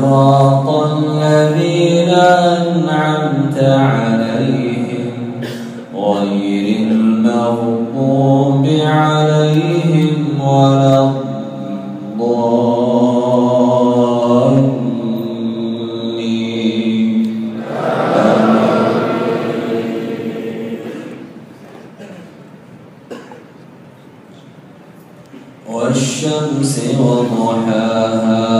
صراط الذين أنعمت عليهم غير المغضوب عليهم ولا والشمس وضحاها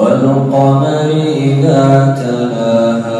والقمر إذا تلاها.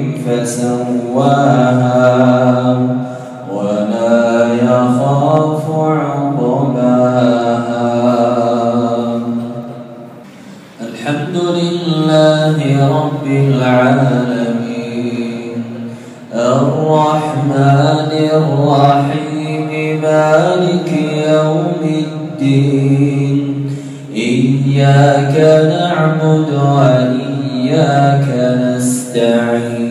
فسواها ولا يخاف عقباها الحمد لله رب العالمين. الرحمن الرحيم مالك يوم الدين. إياك نعبد وإياك نستعين.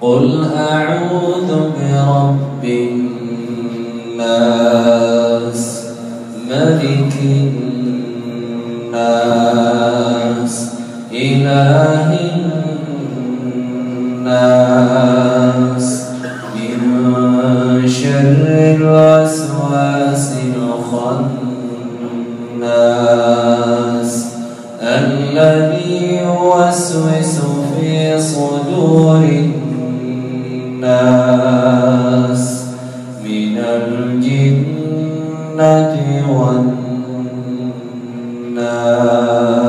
قل أعوذ برب الناس ملك الناس إله الناس من شر الوسواس الخناس الذي يوسوس في صدور والجنة والنار.